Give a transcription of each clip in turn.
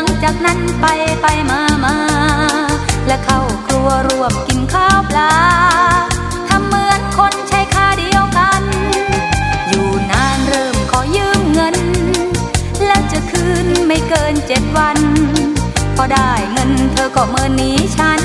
ังจากนั้นไปไปมามา และเข้าครัวรวมกินข้าวปลาทำเหมือนคนใช้ค่าเดียวกัน อยู่นานเริ่มขอยืมเงิน แล้วจะคืนไม่เกินเจ็ดวัน พอได้เงินเธอก็เมินหนีฉัน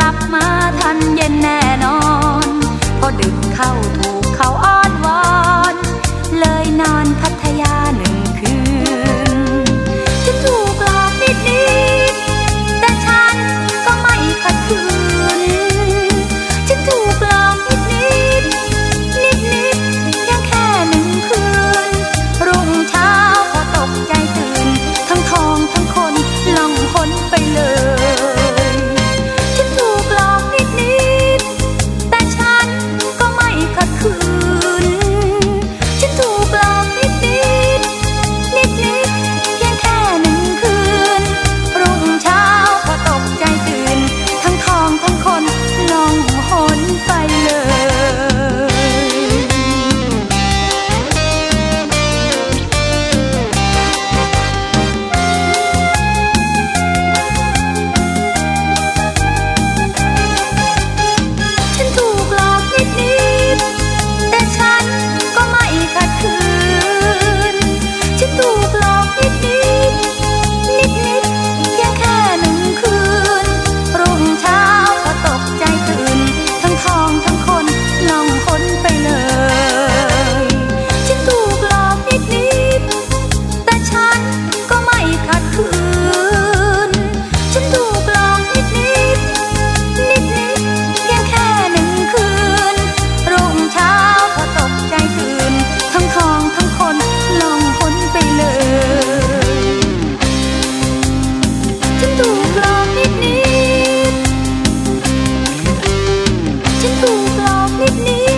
ลับมาทันเย็นแน่นอน ถูกลอกนิดนิดฉันถูกลอกนิดนิด